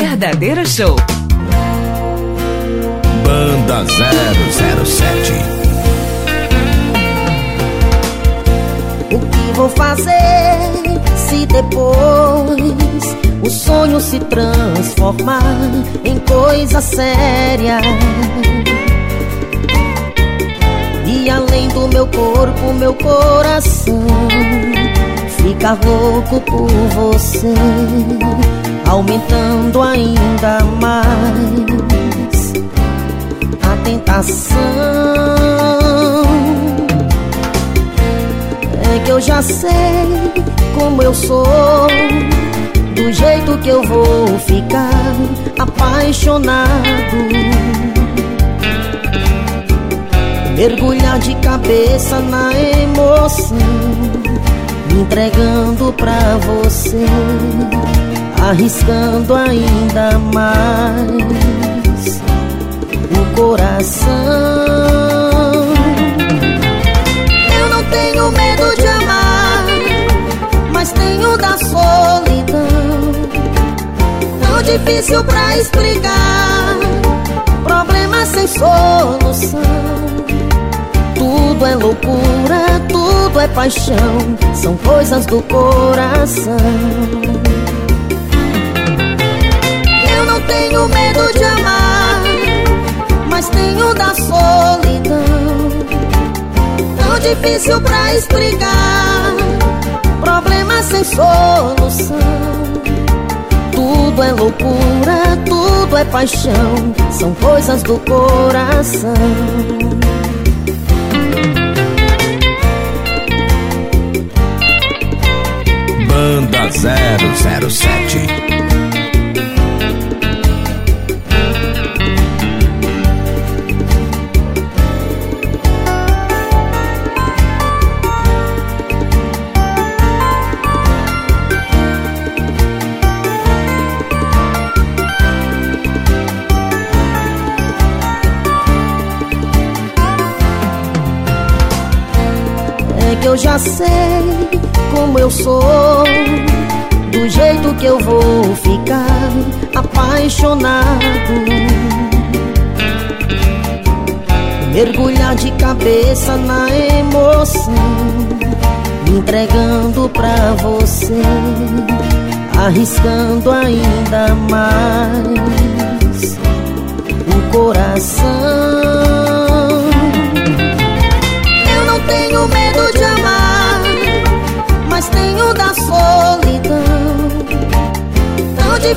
verdadeiro show. Banda 007 O que vou fazer se depois o sonho se transformar em coisa séria? E além do meu corpo, meu coração fica louco por você, aumentando ainda mais a tentação. É que eu já sei como eu sou, do jeito que eu vou ficar apaixonado mergulhar de cabeça na emoção, me entregando pra você, arriscando ainda mais o coração. Eu não tenho medo de amar, mas tenho da solidão. Tão difícil pra explicar, problema sem solução. Tudo é loucura, tudo é paixão, são coisas do coração. Difícil pra explicar, problema sem solução. Tudo é loucura, tudo é paixão, são coisas do coração. Banda 007 Que eu já sei como eu sou, do jeito que eu vou ficar apaixonado. Mergulhar de cabeça na emoção, entregando pra você, arriscando ainda mais o coração.